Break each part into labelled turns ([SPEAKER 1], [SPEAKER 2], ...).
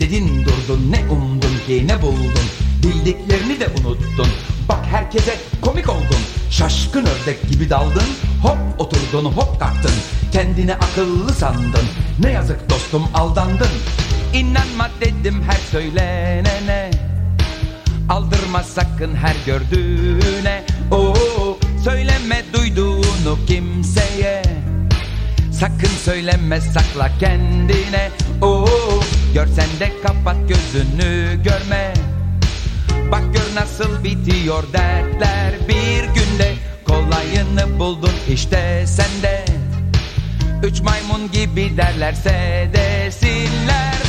[SPEAKER 1] dedin durdun Ne umdun ki ne buldun? Bildiklerini de unuttun. Bak herkese komik oldun. Şaşkın ördek gibi daldın. Hop oturdun hop kalktın. Kendini akıllı sandın. Ne yazık dostum aldandın. İnanma dedim her söylenene. Aldırma sakın her gördüğüne. Oo, söyleme duyduğunu kimseye. Sakın söyleme sakla kendine. Oo, görsen de kapat gözünü görme. Bak gör nasıl bitiyor dertler. Bir günde Kolayını buldun işte sende. Üç maymun gibi derlerse desinler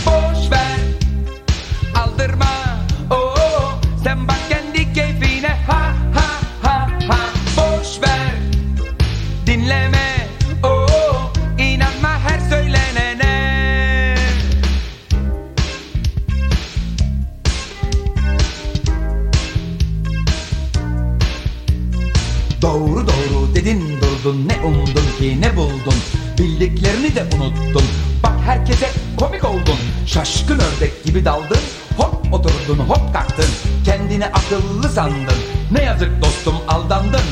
[SPEAKER 1] Doğru doğru dedin durdun. Ne umdun ki ne buldun? Bildiklerini de unuttun. Bak herkese komik oldun. Şaşkın ördek gibi daldın. Hop oturdun hop kalktın. Kendini akıllı sandın. Ne yazık dostum aldandın.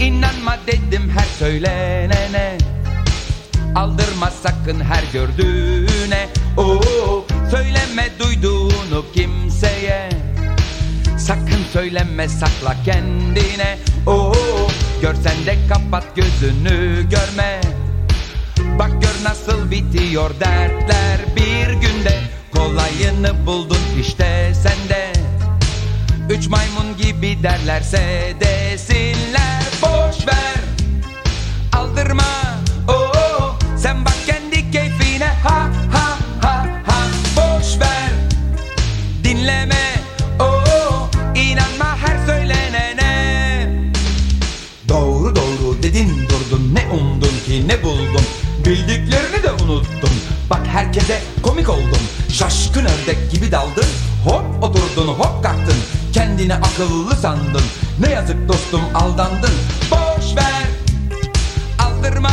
[SPEAKER 1] İnanma dedim her söylenene Aldırma sakın her gördüğüne. Oo, söyleme duyduğunu kimseye Sakın söyleme sakla kendine. Oo, görsen de kapat gözünü görme. Bak gör nasıl bitiyor dertler bir günde. Kolayını buldun işte sende. Üç maymun gibi derlerse desinler Boş ver ne buldun Bildiklerini de unuttun Bak herkese komik oldun Şaşkın ördek gibi daldın. Hop oturdun hop kalktın. Kendini akıllı sandın. Ne yazık dostum aldandın. Boş ver. Aldırma